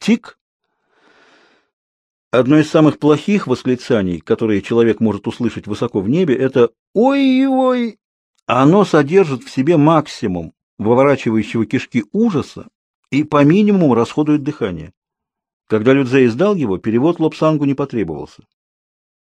Тик. Одно из самых плохих восклицаний, которые человек может услышать высоко в небе, это «Ой-ой!». Оно содержит в себе максимум выворачивающего кишки ужаса и по минимуму расходует дыхание. Когда Людзе издал его, перевод Лобсангу не потребовался.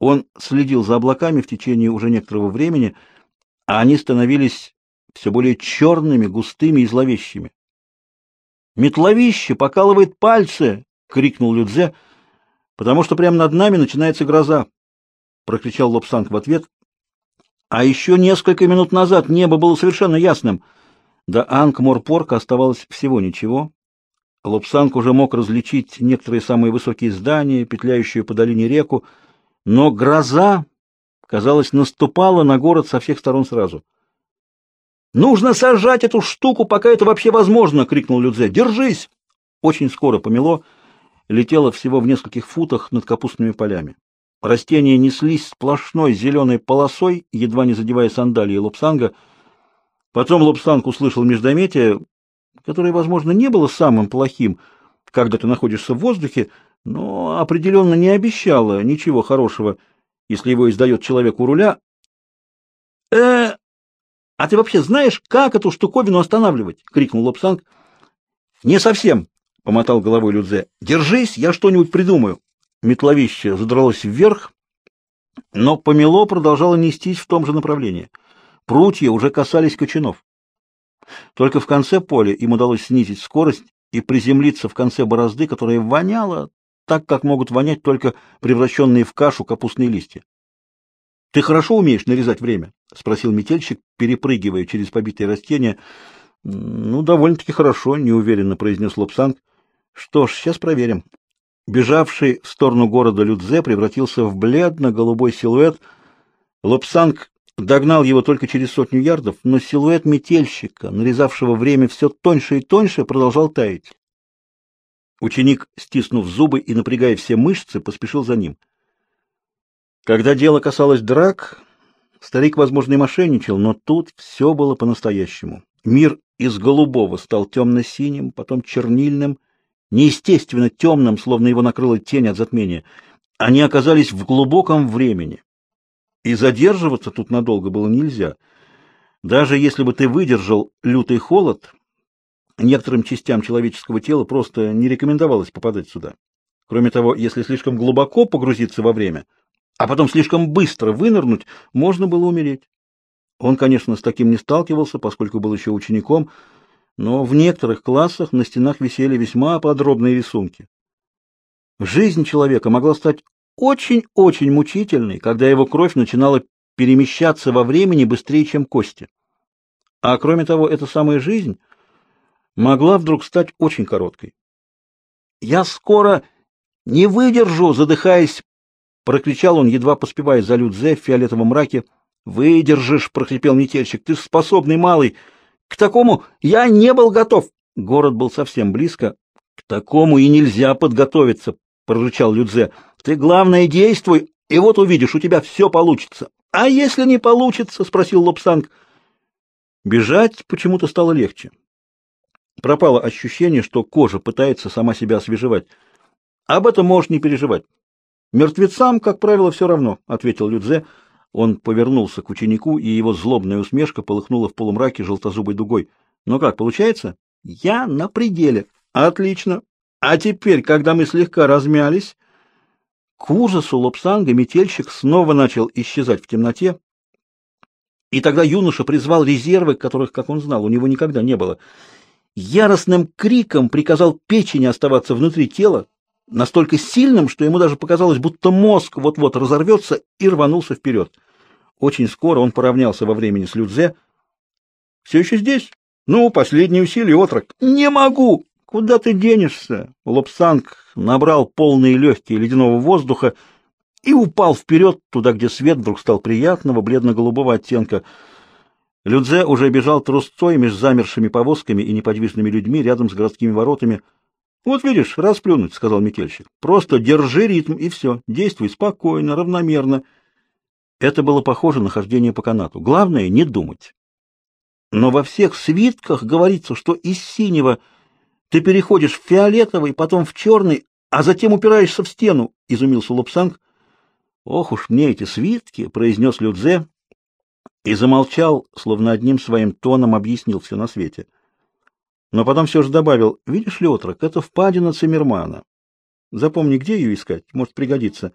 Он следил за облаками в течение уже некоторого времени, а они становились все более черными, густыми и зловещими. «Метловище покалывает пальцы!» — крикнул Людзе, потому что прямо над нами начинается гроза, — прокричал Лобсанг в ответ. А еще несколько минут назад небо было совершенно ясным. До Анкморпорка оставалось всего ничего. Лобсанг уже мог различить некоторые самые высокие здания, петляющую по долине реку, но гроза, казалось, наступала на город со всех сторон сразу. «Нужно сажать эту штуку, пока это вообще возможно!» — крикнул Людзе. «Держись!» Очень скоро помело, летело всего в нескольких футах над капустными полями. Растения неслись сплошной зеленой полосой, едва не задевая сандалии Лобсанга. Потом Лобсанг услышал междометие, которое, возможно, не было самым плохим, когда ты находишься в воздухе, но определенно не обещало ничего хорошего, если его издает человек у руля. э а ты вообще знаешь, как эту штуковину останавливать? — крикнул Лобсанг. — Не совсем, — помотал головой Людзе. — Держись, я что-нибудь придумаю. Метловище задралось вверх, но помело продолжало нестись в том же направлении. Прутья уже касались кочанов. Только в конце поля им удалось снизить скорость и приземлиться в конце борозды, которая воняла так, как могут вонять только превращенные в кашу капустные листья. — Ты хорошо умеешь нарезать время? — спросил метельщик, перепрыгивая через побитые растения. — Ну, довольно-таки хорошо, — неуверенно произнес Лобсанг. — Что ж, сейчас проверим. Бежавший в сторону города Людзе превратился в бледно-голубой силуэт. Лобсанг Догнал его только через сотню ярдов, но силуэт метельщика, нарезавшего время все тоньше и тоньше, продолжал таять. Ученик, стиснув зубы и напрягая все мышцы, поспешил за ним. Когда дело касалось драк, старик, возможно, и мошенничал, но тут все было по-настоящему. Мир из голубого стал темно-синим, потом чернильным, неестественно темным, словно его накрыла тень от затмения. Они оказались в глубоком времени, и задерживаться тут надолго было нельзя. Даже если бы ты выдержал лютый холод, некоторым частям человеческого тела просто не рекомендовалось попадать сюда. Кроме того, если слишком глубоко погрузиться во время, а потом слишком быстро вынырнуть, можно было умереть. Он, конечно, с таким не сталкивался, поскольку был еще учеником, но в некоторых классах на стенах висели весьма подробные рисунки. Жизнь человека могла стать очень-очень мучительный, когда его кровь начинала перемещаться во времени быстрее, чем кости. А кроме того, эта самая жизнь могла вдруг стать очень короткой. «Я скоро не выдержу!» — задыхаясь, прокричал он, едва поспевая за Людзе в фиолетовом мраке. «Выдержишь!» — прохрипел метельщик. «Ты способный малый! К такому я не был готов!» Город был совсем близко. «К такому и нельзя подготовиться!» — прорычал Людзе. Ты, главное, действуй, и вот увидишь, у тебя все получится. А если не получится? — спросил Лобсанг. Бежать почему-то стало легче. Пропало ощущение, что кожа пытается сама себя освежевать. Об этом можешь не переживать. Мертвецам, как правило, все равно, — ответил Людзе. Он повернулся к ученику, и его злобная усмешка полыхнула в полумраке желтозубой дугой. Ну как, получается? Я на пределе. Отлично. А теперь, когда мы слегка размялись, к ужасу Лобсанга метельщик снова начал исчезать в темноте, и тогда юноша призвал резервы, которых, как он знал, у него никогда не было. Яростным криком приказал печени оставаться внутри тела, настолько сильным, что ему даже показалось, будто мозг вот-вот разорвется, и рванулся вперед. Очень скоро он поравнялся во времени с Людзе. «Все еще здесь? Ну, последние усилия, отрок!» «Не могу!» «Куда ты денешься?» Лобсанг набрал полные легкие ледяного воздуха и упал вперед, туда, где свет вдруг стал приятного, бледно-голубого оттенка. Людзе уже бежал трусцой между замершими повозками и неподвижными людьми рядом с городскими воротами. «Вот видишь, расплюнуть», — сказал метельщик. «Просто держи ритм, и все. Действуй спокойно, равномерно». Это было похоже на хождение по канату. Главное — не думать. Но во всех свитках говорится, что из синего Ты переходишь в фиолетовый, потом в черный, а затем упираешься в стену, — изумился Лобсанг. — Ох уж мне эти свитки, — произнес Людзе и замолчал, словно одним своим тоном объяснил все на свете. Но потом все же добавил, — видишь ли, отрок, это впадина Циммермана. Запомни, где ее искать, может пригодиться.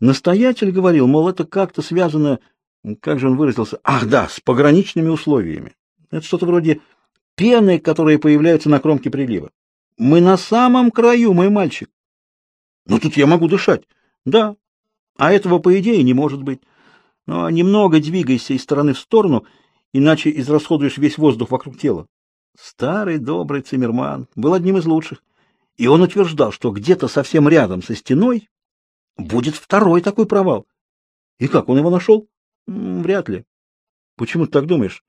Настоятель говорил, мол, это как-то связано, как же он выразился, ах да, с пограничными условиями. Это что-то вроде пены, которые появляются на кромке прилива. Мы на самом краю, мой мальчик. Но тут я могу дышать. Да. А этого, по идее, не может быть. Но немного двигайся из стороны в сторону, иначе израсходуешь весь воздух вокруг тела. Старый добрый Циммерман был одним из лучших. И он утверждал, что где-то совсем рядом со стеной будет второй такой провал. И как, он его нашел? Вряд ли. Почему ты так думаешь?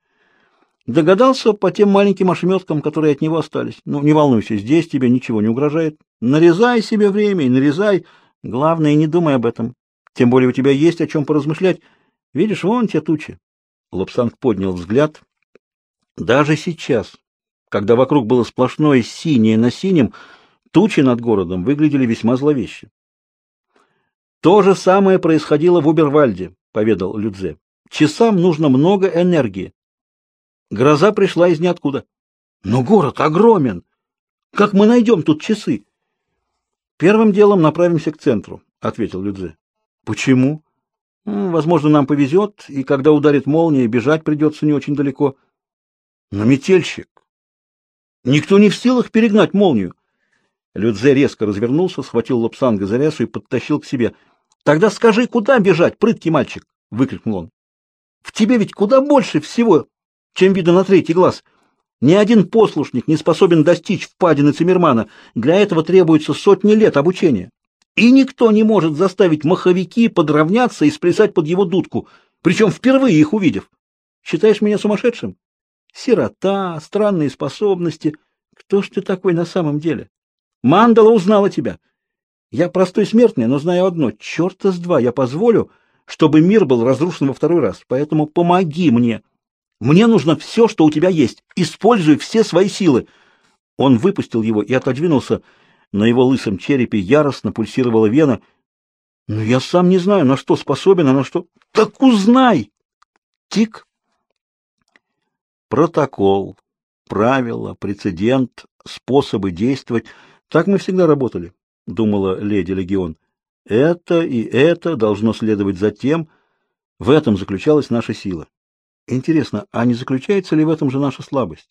Догадался по тем маленьким ошметкам, которые от него остались. Ну, не волнуйся, здесь тебе ничего не угрожает. Нарезай себе время и нарезай. Главное, не думай об этом. Тем более у тебя есть о чем поразмышлять. Видишь, вон те тучи. Лобсанг поднял взгляд. Даже сейчас, когда вокруг было сплошное синее на синем, тучи над городом выглядели весьма зловеще. То же самое происходило в Убервальде, поведал Людзе. Часам нужно много энергии. Гроза пришла из ниоткуда. Но город огромен. Как мы найдем тут часы? Первым делом направимся к центру, ответил Людзе. Почему? Возможно, нам повезет, и когда ударит молния, бежать придется не очень далеко. Но метельщик. Никто не в силах перегнать молнию. Людзе резко развернулся, схватил Лапсанга за рясу и подтащил к себе. Тогда скажи, куда бежать, прыткий мальчик, выкрикнул он. В тебе ведь куда больше всего чем видно на третий глаз. Ни один послушник не способен достичь впадины Циммермана. Для этого требуется сотни лет обучения. И никто не может заставить маховики подравняться и сплясать под его дудку, причем впервые их увидев. Считаешь меня сумасшедшим? Сирота, странные способности. Кто ж ты такой на самом деле? Мандала узнала тебя. Я простой смертный, но знаю одно. Черта с два я позволю, чтобы мир был разрушен во второй раз. Поэтому помоги мне. Мне нужно все, что у тебя есть. Используй все свои силы. Он выпустил его и отодвинулся. На его лысом черепе яростно пульсировала вена. Но я сам не знаю, на что способен, а на что... Так узнай! Тик. Протокол, правила, прецедент, способы действовать. Так мы всегда работали, думала леди Легион. Это и это должно следовать за тем, в этом заключалась наша сила. Интересно, а не заключается ли в этом же наша слабость?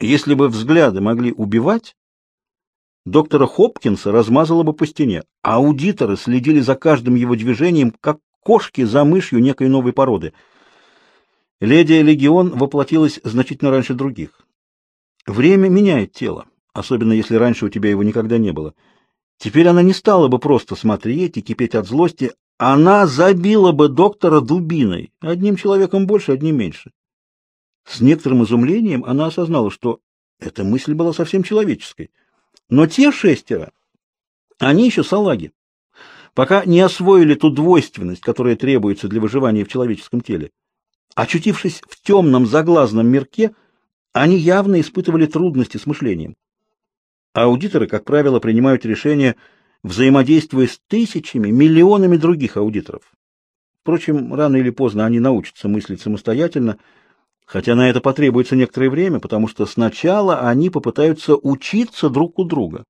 Если бы взгляды могли убивать, доктора Хопкинса размазало бы по стене, а аудиторы следили за каждым его движением, как кошки за мышью некой новой породы. Леди Легион воплотилась значительно раньше других. Время меняет тело, особенно если раньше у тебя его никогда не было. Теперь она не стала бы просто смотреть и кипеть от злости, она забила бы доктора дубиной, одним человеком больше, одним меньше. С некоторым изумлением она осознала, что эта мысль была совсем человеческой. Но те шестеро, они еще салаги, пока не освоили ту двойственность, которая требуется для выживания в человеческом теле. Очутившись в темном заглазном мирке, они явно испытывали трудности с мышлением. Аудиторы, как правило, принимают решения взаимодействуя с тысячами, миллионами других аудиторов. Впрочем, рано или поздно они научатся мыслить самостоятельно, хотя на это потребуется некоторое время, потому что сначала они попытаются учиться друг у друга.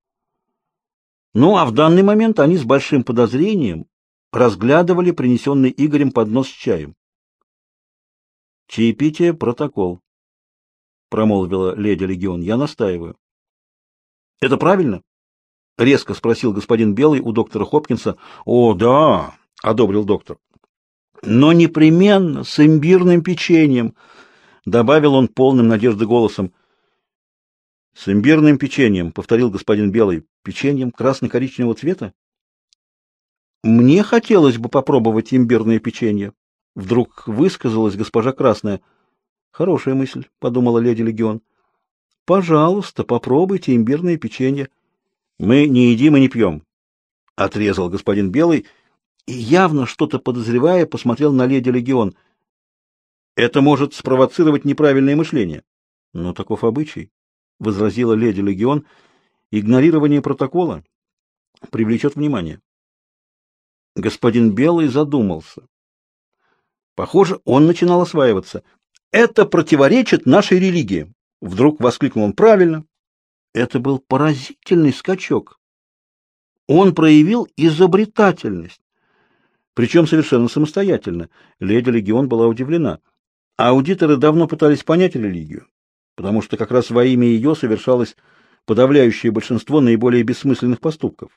Ну, а в данный момент они с большим подозрением разглядывали принесенный Игорем поднос с чаем. «Чаепитие — протокол», — промолвила леди Легион. «Я настаиваю». «Это правильно?» — резко спросил господин Белый у доктора Хопкинса. — О, да, — одобрил доктор. — Но непременно с имбирным печеньем, — добавил он полным надежды голосом. — С имбирным печеньем, — повторил господин Белый, — печеньем красно-коричневого цвета? — Мне хотелось бы попробовать имбирное печенье, — вдруг высказалась госпожа Красная. — Хорошая мысль, — подумала леди Легион. — Пожалуйста, попробуйте имбирное печенье. — мы не едим и не пьем, — отрезал господин Белый, и, явно что-то подозревая, посмотрел на леди Легион. Это может спровоцировать неправильное мышление. Но таков обычай. возразила леди Легион. Игнорирование протокола привлечет внимание. Господин Белый задумался. Похоже, он начинал осваиваться. Это противоречит нашей религии. Вдруг воскликнул он правильно. Это был поразительный скачок. Он проявил изобретательность, причем совершенно самостоятельно. Леди Легион была удивлена. Аудиторы давно пытались понять религию, потому что как раз во имя ее совершалось подавляющее большинство наиболее бессмысленных поступков.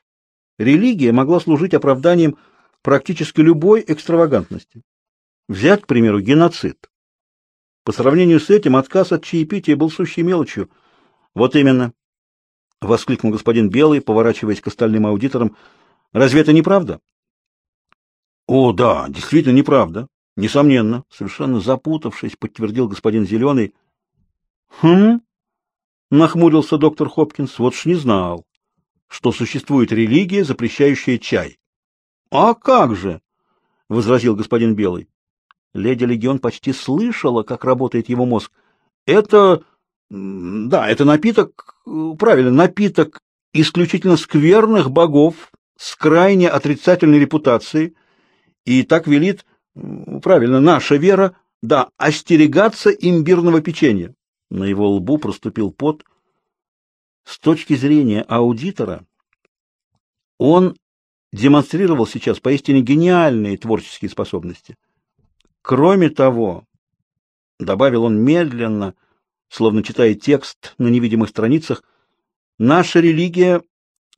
Религия могла служить оправданием практически любой экстравагантности. Взять, к примеру, геноцид. По сравнению с этим отказ от чаепития был сущей мелочью. Вот именно, — воскликнул господин Белый, поворачиваясь к остальным аудиторам. — Разве это не правда? — О, да, действительно неправда. Несомненно, совершенно запутавшись, подтвердил господин Зеленый. — Хм? — нахмурился доктор Хопкинс. — Вот ж не знал, что существует религия, запрещающая чай. — А как же? — возразил господин Белый. Леди Легион почти слышала, как работает его мозг. — Это... Да, это напиток, правильно, напиток исключительно скверных богов с крайне отрицательной репутацией, и так велит, правильно, наша вера, да, остерегаться имбирного печенья. На его лбу проступил пот. С точки зрения аудитора, он демонстрировал сейчас поистине гениальные творческие способности. Кроме того, добавил он медленно, словно читая текст на невидимых страницах, наша религия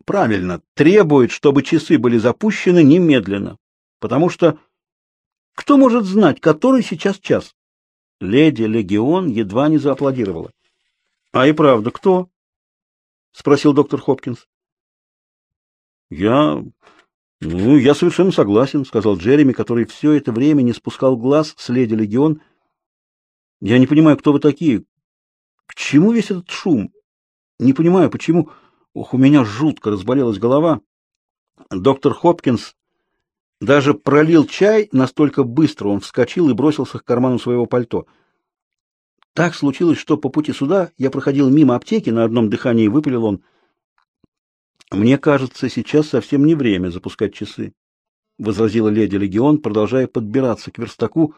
правильно требует, чтобы часы были запущены немедленно, потому что кто может знать, который сейчас час? Леди Легион едва не зааплодировала. А и правда, кто? спросил доктор Хопкинс. Я ну, я совершенно согласен, сказал Джереми, который все это время не спускал глаз с леди Легион. Я не понимаю, кто вы такие, к чему весь этот шум? Не понимаю, почему... Ох, у меня жутко разболелась голова. Доктор Хопкинс даже пролил чай настолько быстро, он вскочил и бросился к карману своего пальто. Так случилось, что по пути сюда я проходил мимо аптеки, на одном дыхании выпалил он. Мне кажется, сейчас совсем не время запускать часы, возразила леди Легион, продолжая подбираться к верстаку.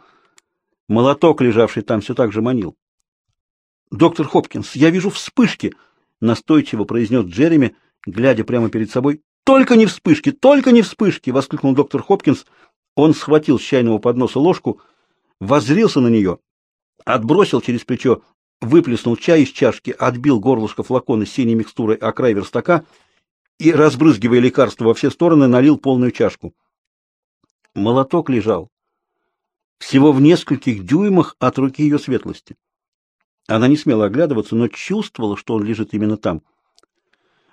Молоток, лежавший там, все так же манил. «Доктор Хопкинс, я вижу вспышки!» — настойчиво произнес Джереми, глядя прямо перед собой. «Только не вспышки! Только не вспышки!» — воскликнул доктор Хопкинс. Он схватил с чайного подноса ложку, воззрился на нее, отбросил через плечо, выплеснул чай из чашки, отбил горлышко флакона с синей микстурой о край верстака и, разбрызгивая лекарство во все стороны, налил полную чашку. Молоток лежал всего в нескольких дюймах от руки ее светлости. Она не смела оглядываться, но чувствовала, что он лежит именно там.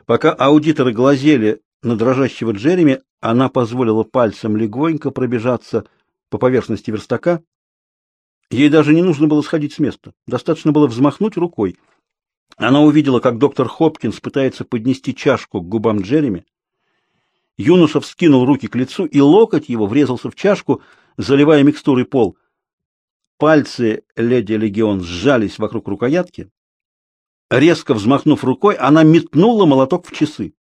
Пока аудиторы глазели на дрожащего Джереми, она позволила пальцем легонько пробежаться по поверхности верстака. Ей даже не нужно было сходить с места. Достаточно было взмахнуть рукой. Она увидела, как доктор Хопкинс пытается поднести чашку к губам Джереми. Юноша вскинул руки к лицу, и локоть его врезался в чашку, заливая микстурой пол. Пальцы леди Легион сжались вокруг рукоятки. Резко взмахнув рукой, она метнула молоток в часы.